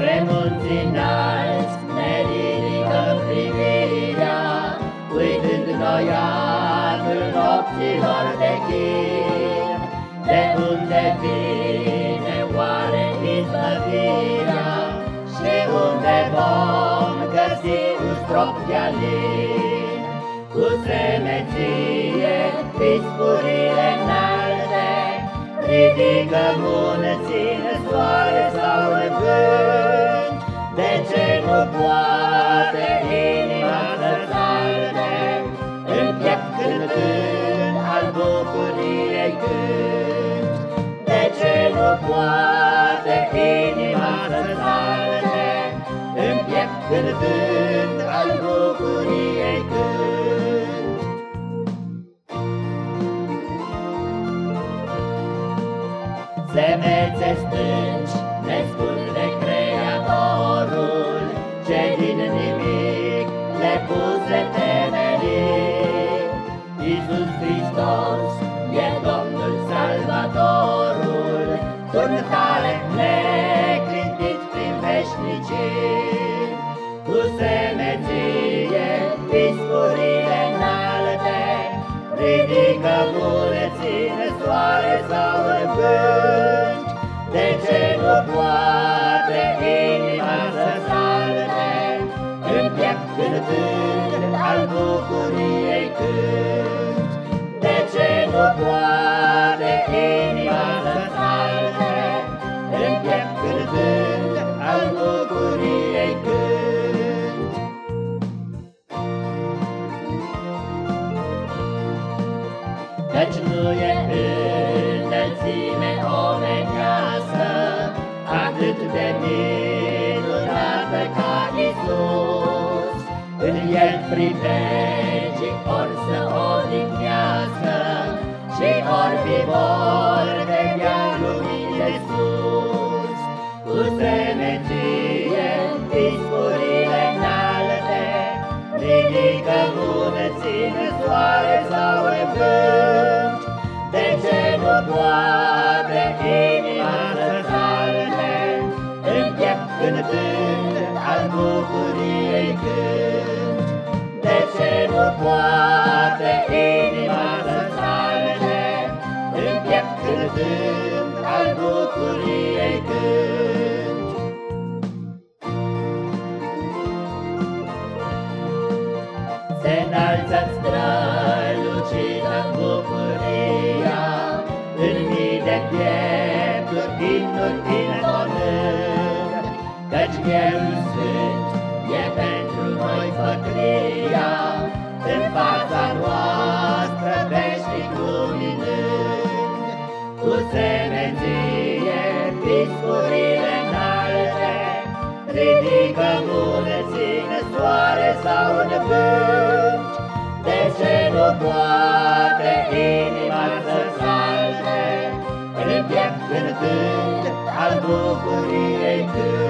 Spre munți înalți ne ridicăm privirea, Uitând noi anul nopților de chin, De unde vine oare izbăvirea? Și unde vom găsi un strop de alin, Cu semeție pispurile înalte, Ridică munții poate inima să salte, În piept cântând al bucuriei cânt? De ce nu poate inima să salte, În piept cântând al bucuriei cânt? Semețe stânci ne spun e Domnul Salvatorul, Turn tale neclintit prin veșnicii. Cu semeție piscurile înalte, Ridică mulții în soare sau în vânt, De ce nu poate inima să salte, În piept cântând al bucuriei cânt? Căci nu e înălțime omenească Atât de minunată ca Isus În El privilegii ori să odihnească Și ori fi vor vedea lumini de sus. Cu semeție nu poate inima să salte, În piept cântând al bucuriei cânt? De ce nu poate inima să salte, În piept cântând al bucuriei cânt? Se înalță piepturi, imnuri intonând, Căci Mielul Sfânt e pentru noi făclia, În fața noastră veșnic luminând, Cu semenție piscurile înalte, Ridică mulății în soare sau în vânt, De ce nu poate inima să salte, În piept cântând al bucuriei tău.